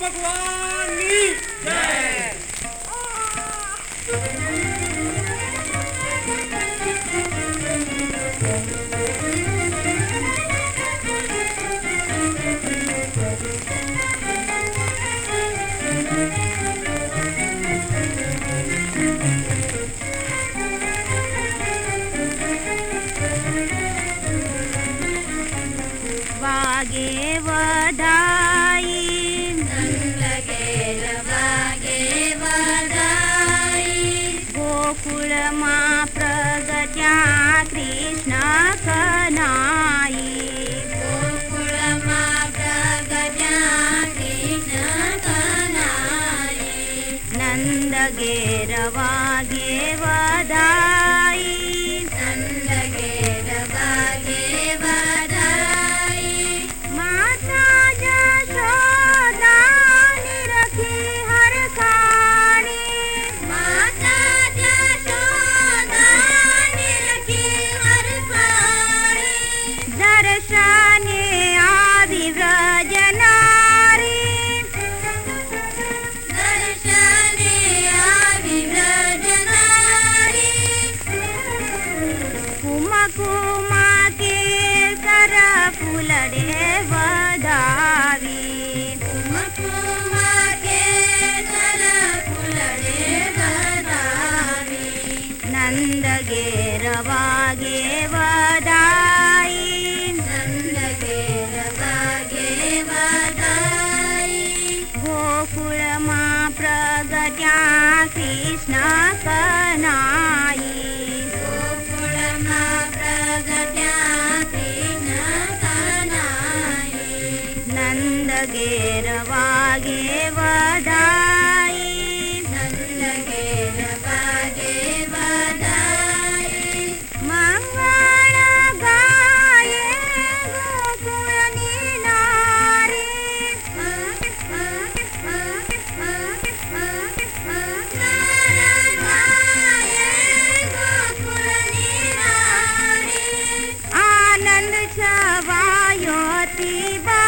भगवान जय वागे वधाई मा प्रगत्या कृष्णकनायि गोकुलमा प्रगत्या कृष्णकनायि नन्दगेरवागे वदा कुमागे तरफुले वदाी कुमागे तरफुले वदावि नन्द गेरवाे वदाय नन्द गेरवाे वदा गोकुलमा प्रगत्या कृष्ण कना गेर वागे वदाई नंदगेर वागे वदाई मंगळ गाये गोकुळनी नारी आनंद छवायोती बारी